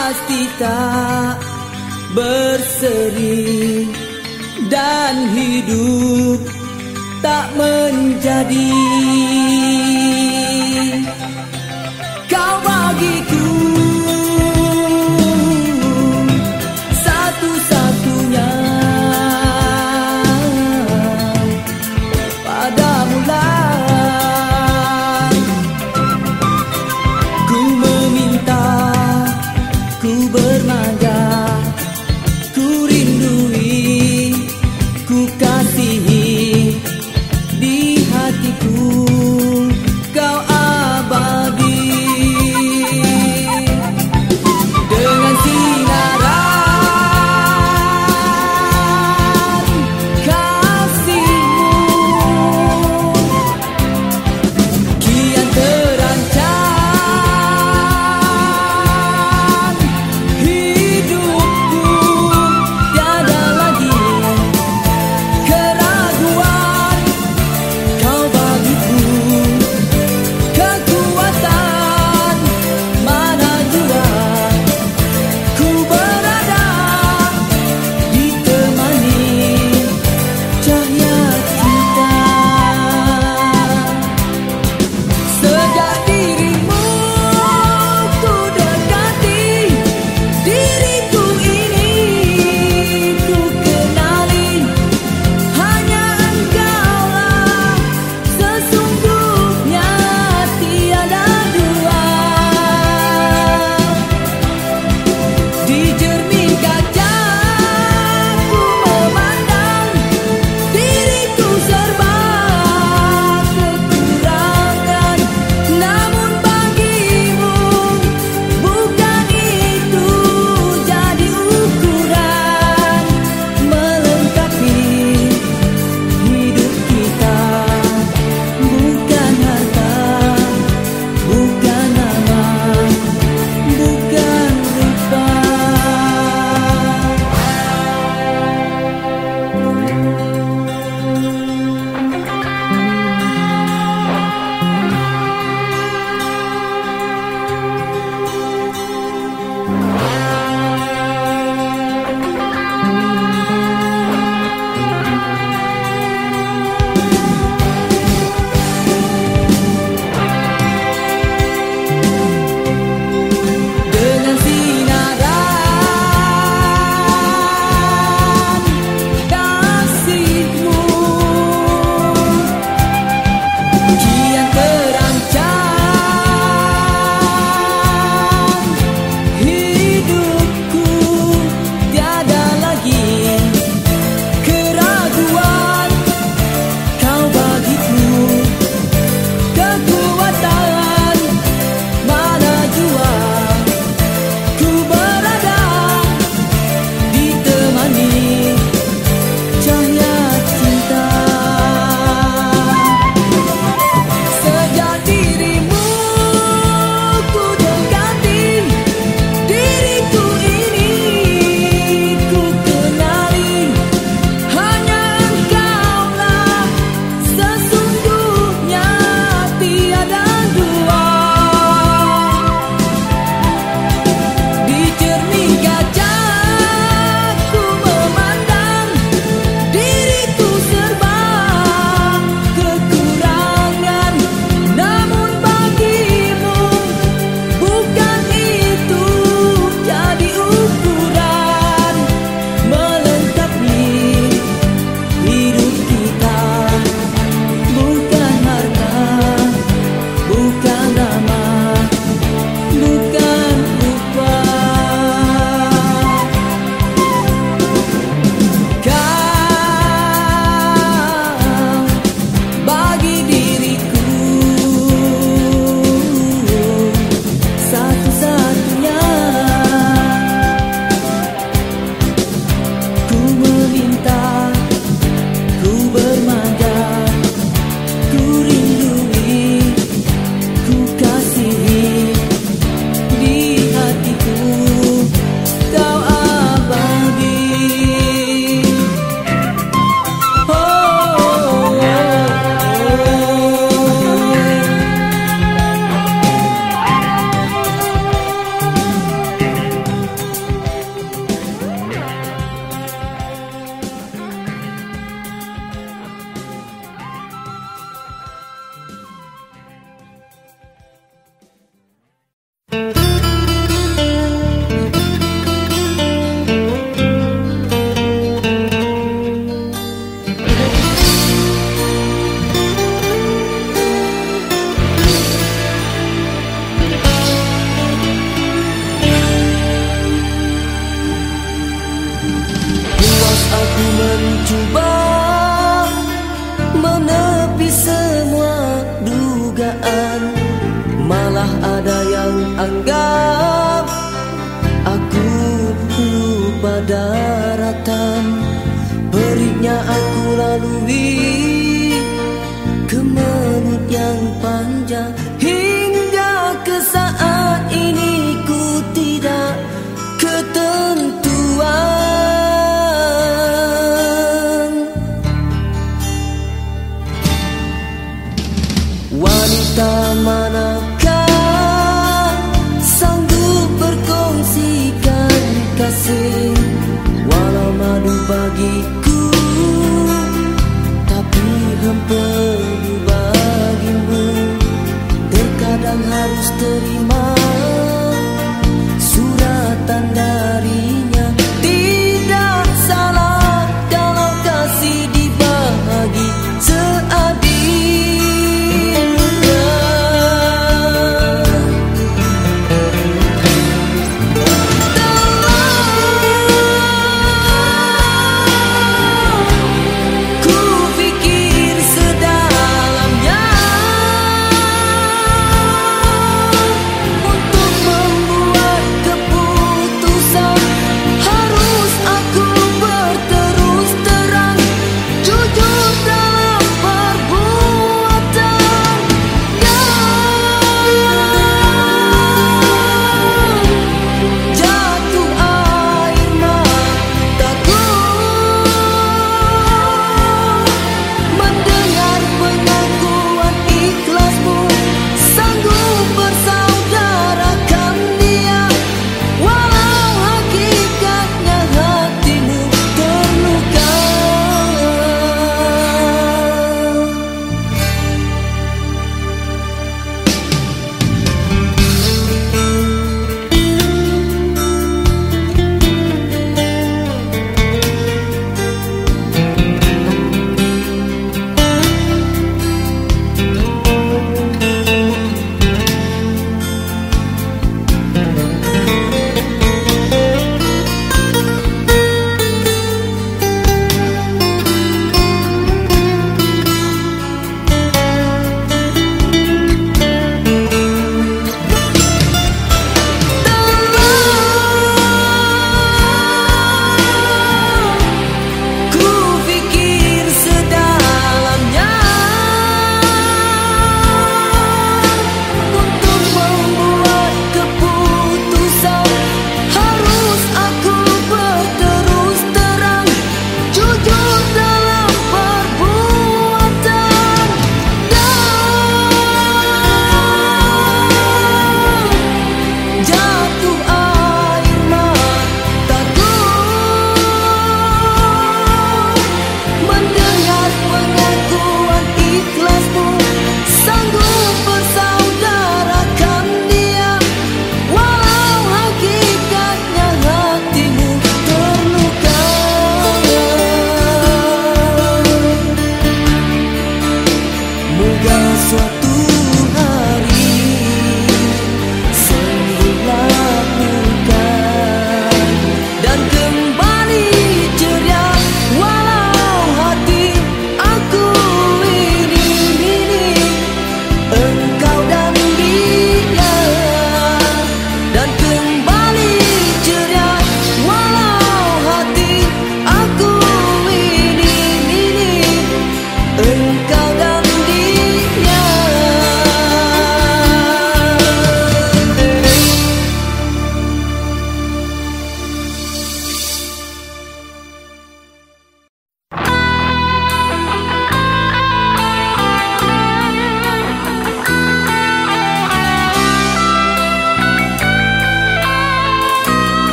pasti tak berseri dan hidup tak menjadi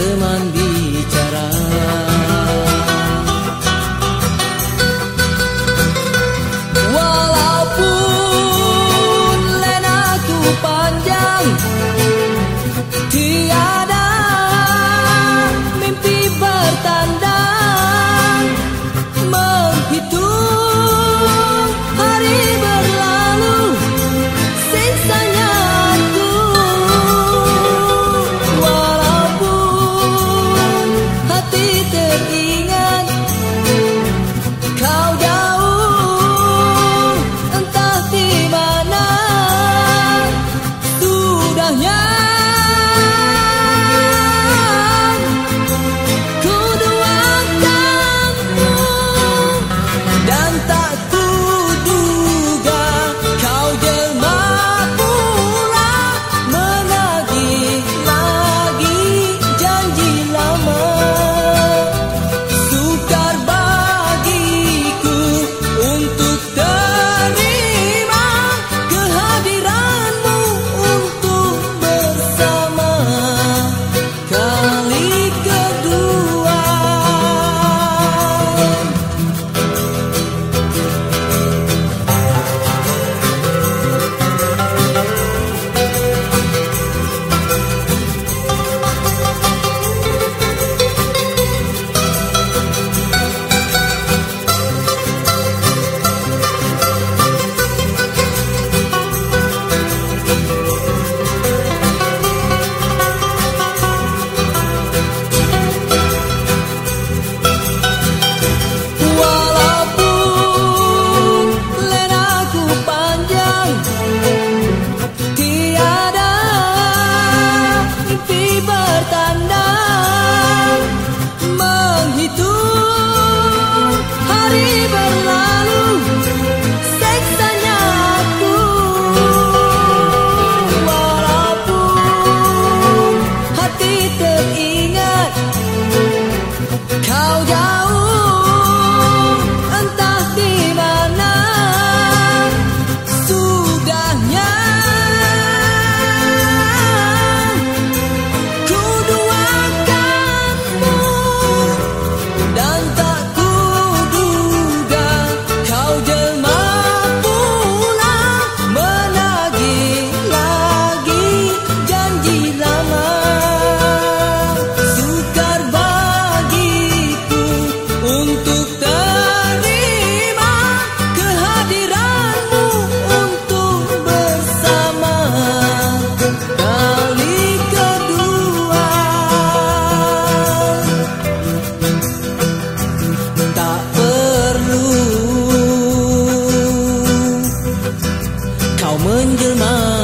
teman bicara ما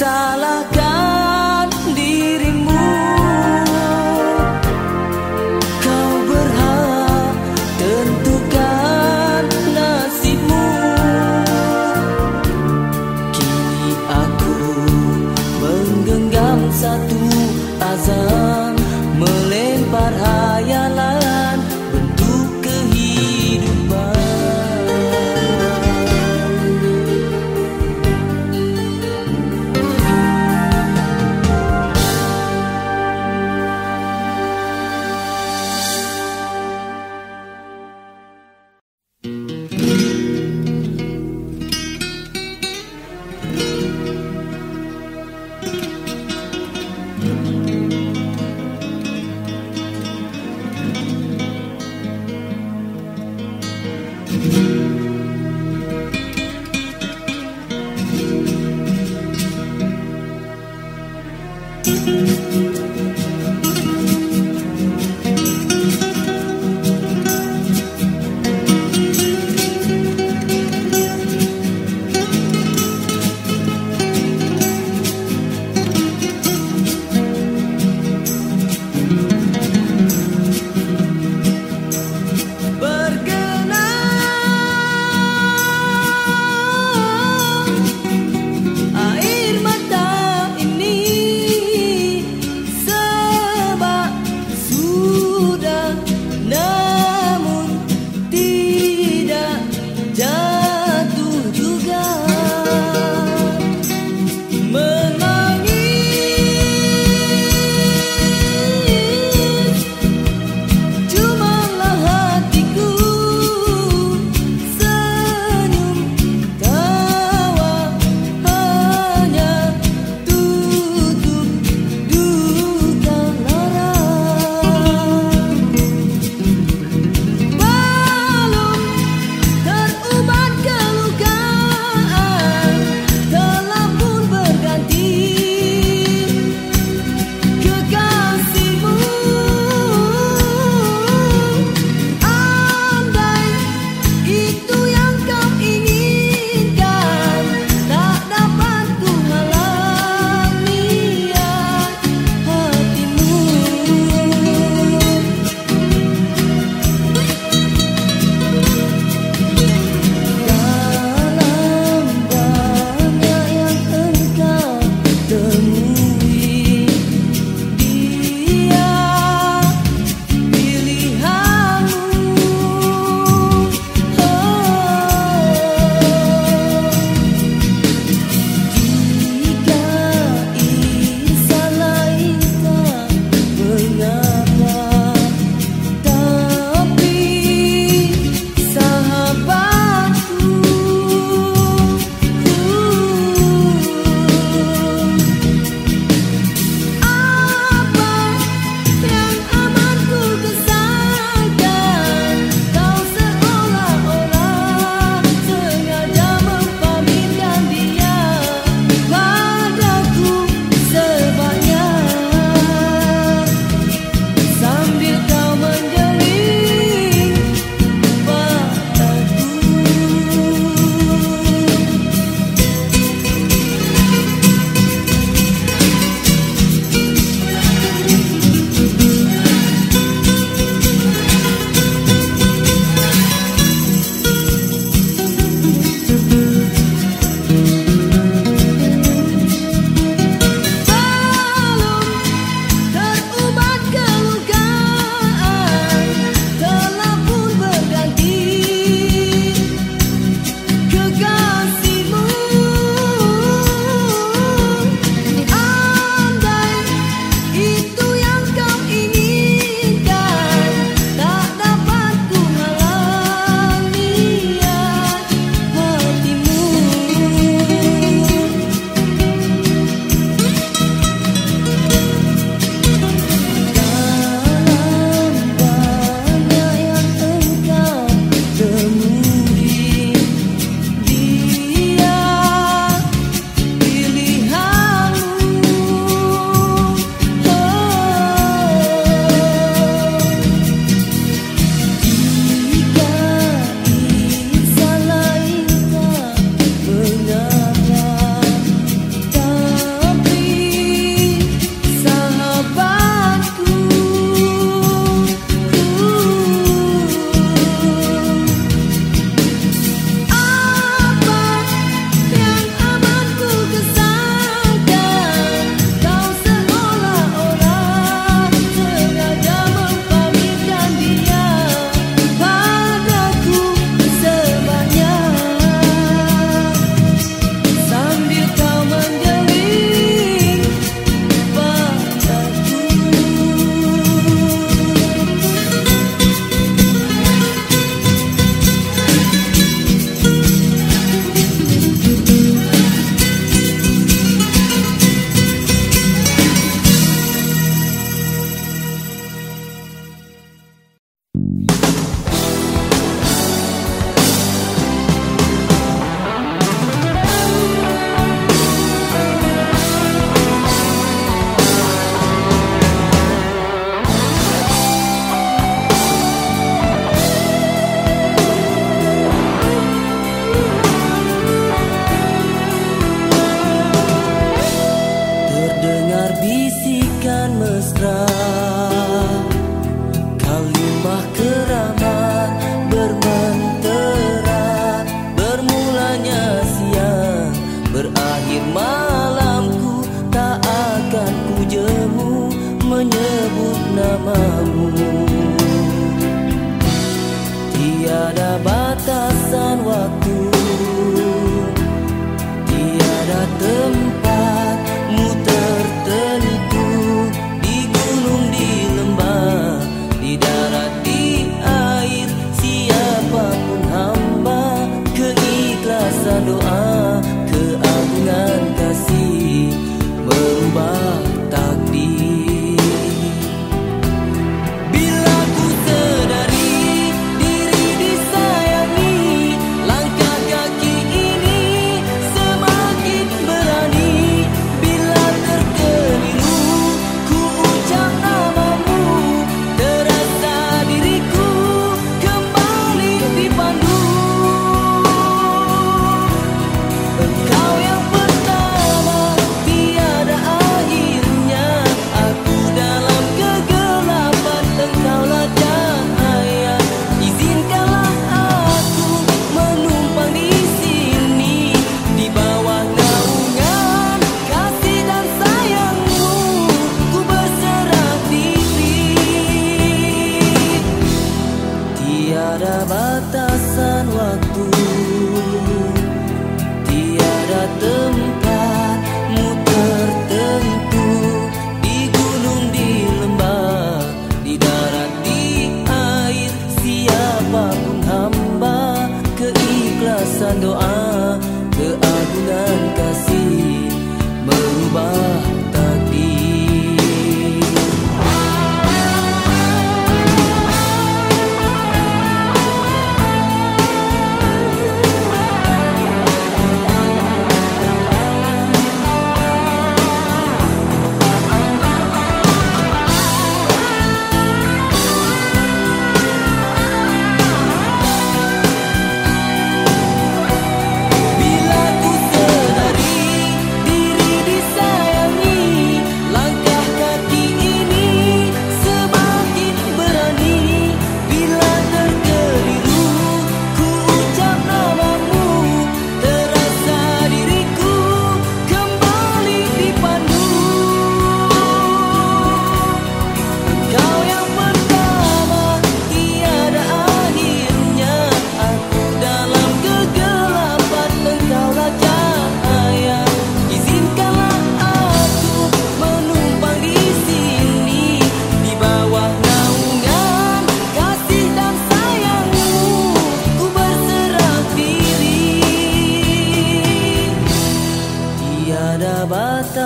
salahkan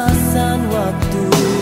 batasan waktu.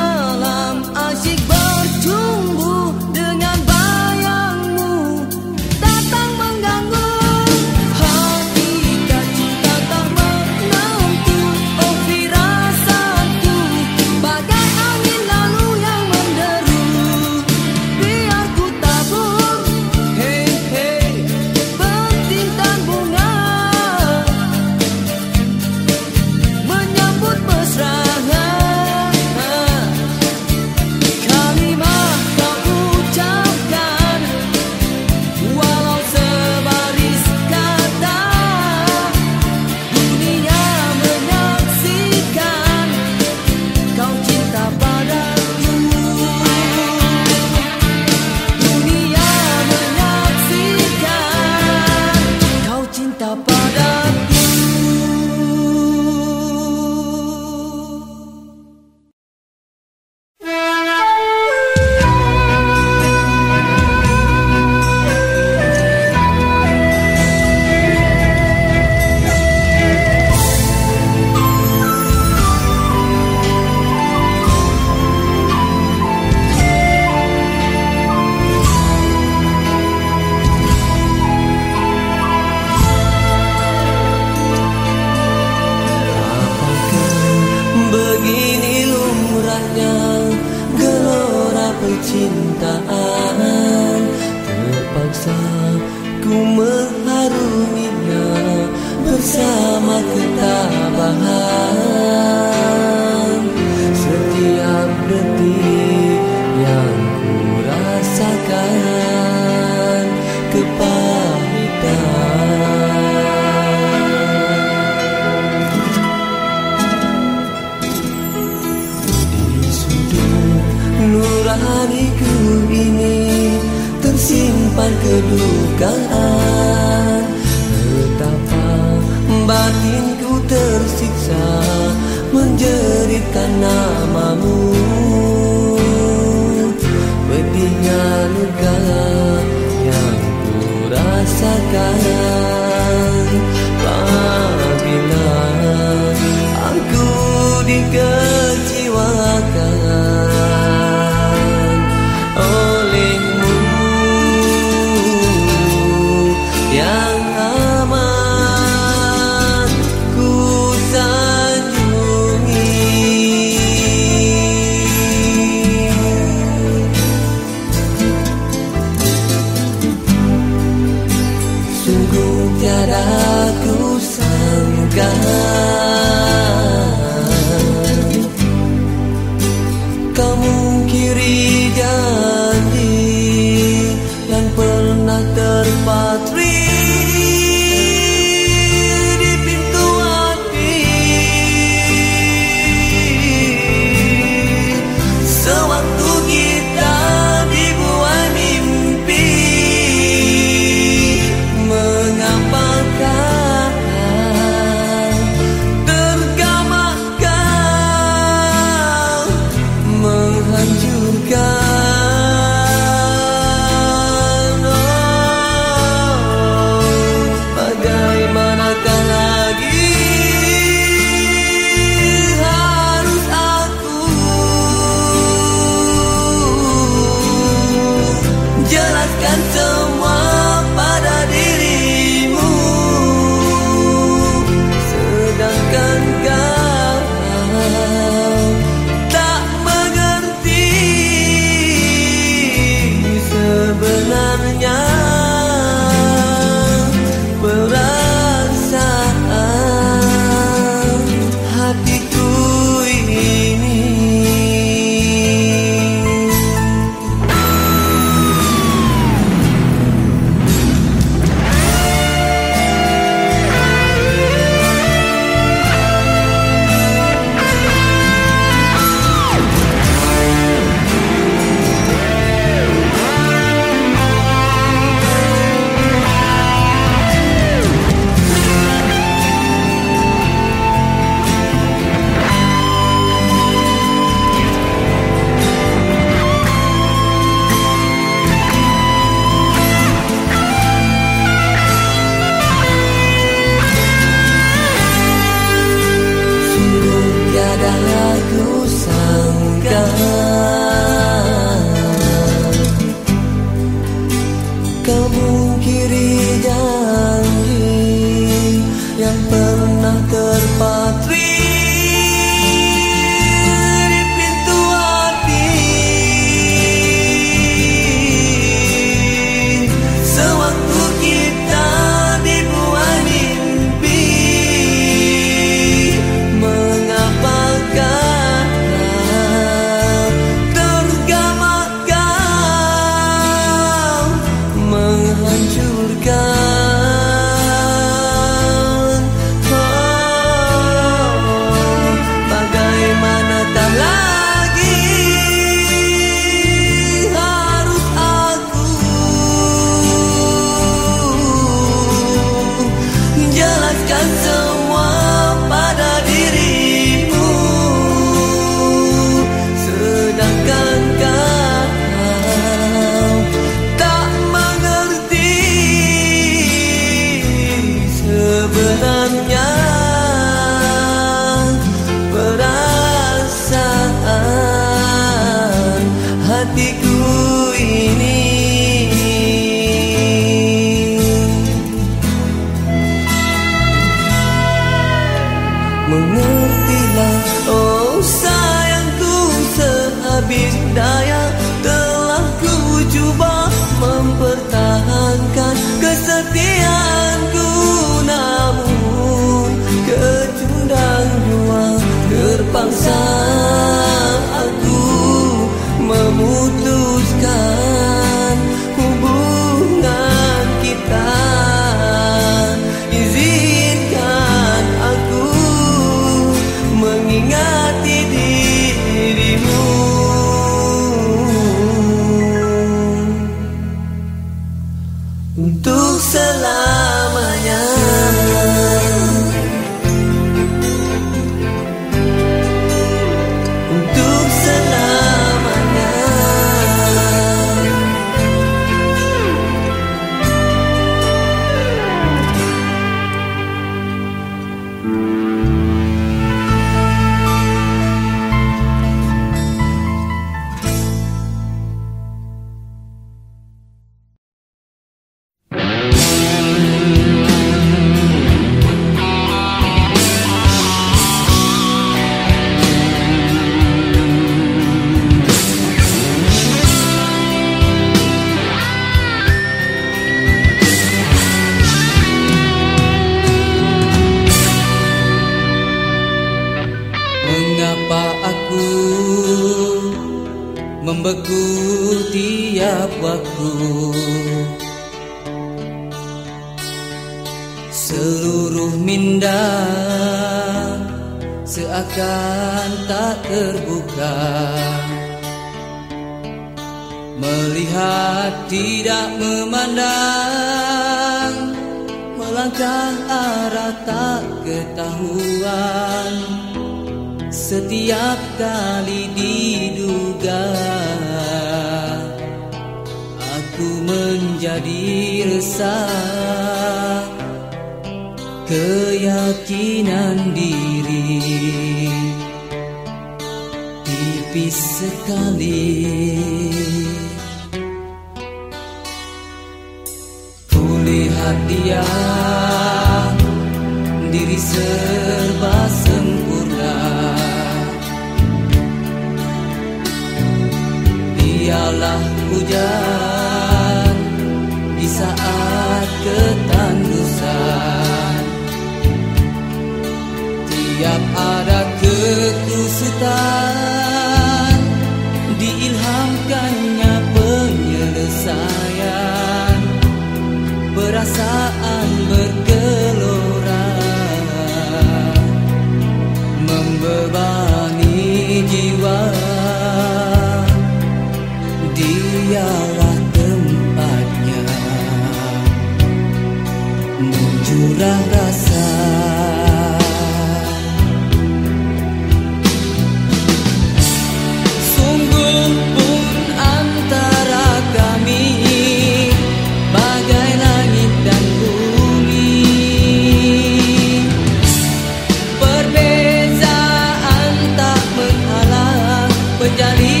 nadie.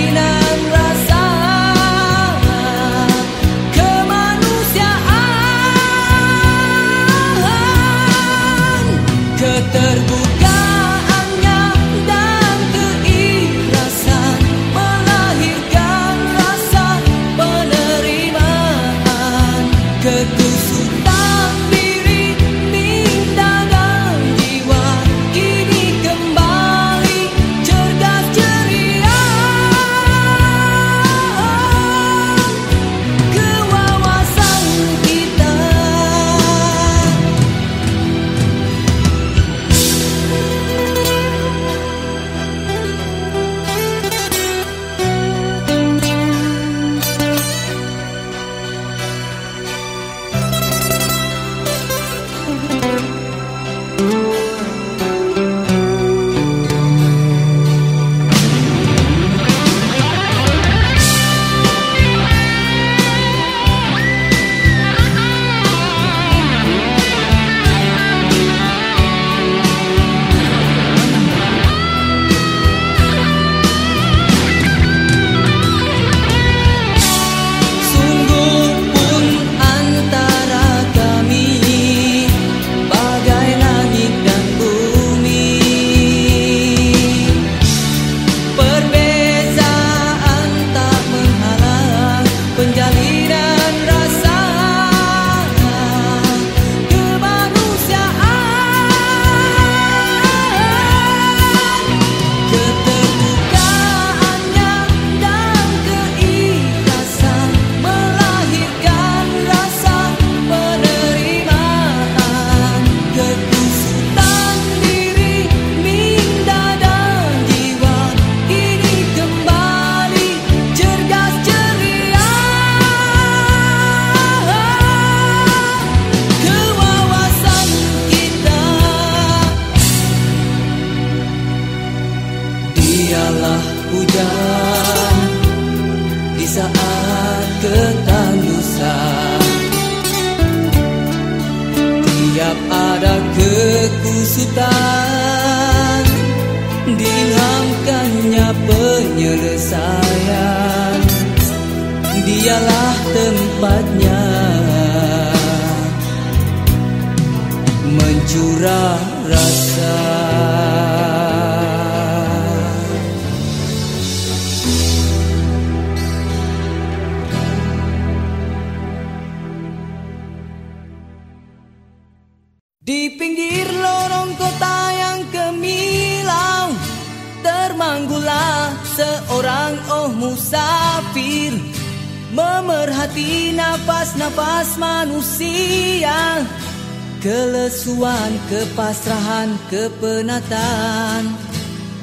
kepenatan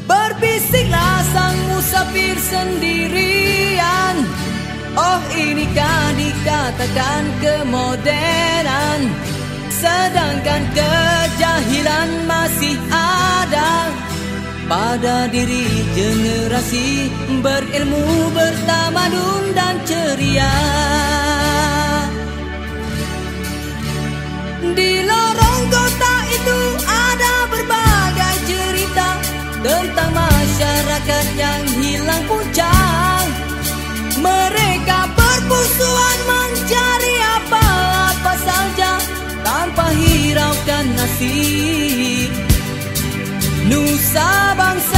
Berbisiklah sang musafir sendirian. Oh ini kan dikatakan kemodenan? Sedangkan kejahilan masih ada. Pada diri generasi berilmu bertamadun dan ceria. Di lorong kota itu ada ada berbagai cerita tentang masyarakat yang hilang puncak. Mereka bermusuhan mencari apa-apa saja tanpa hiraukan nasib. Nusa bangsa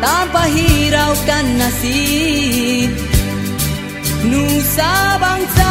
tanpa hiraukan nasib. Nusa bangsa.